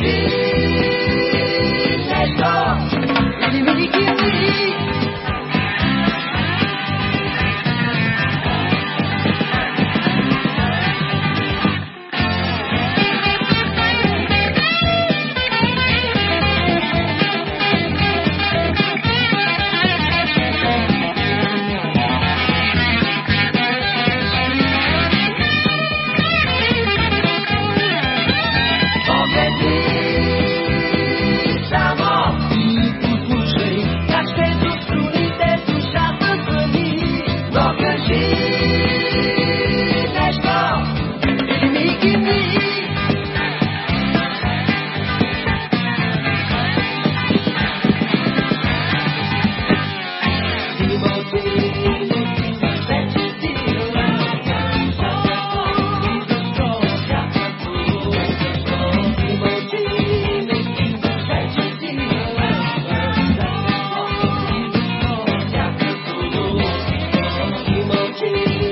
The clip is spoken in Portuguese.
dia. to me.